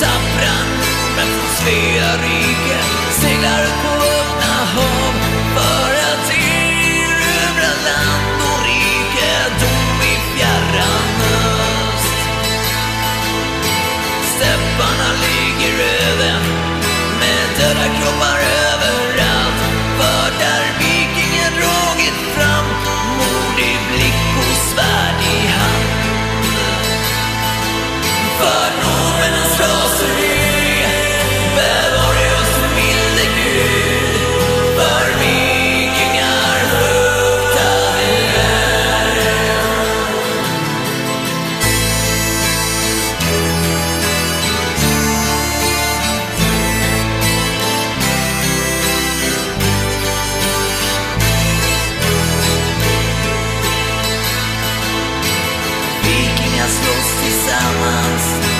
Tappra men från Svea rike seglar på jasnosti sa mám.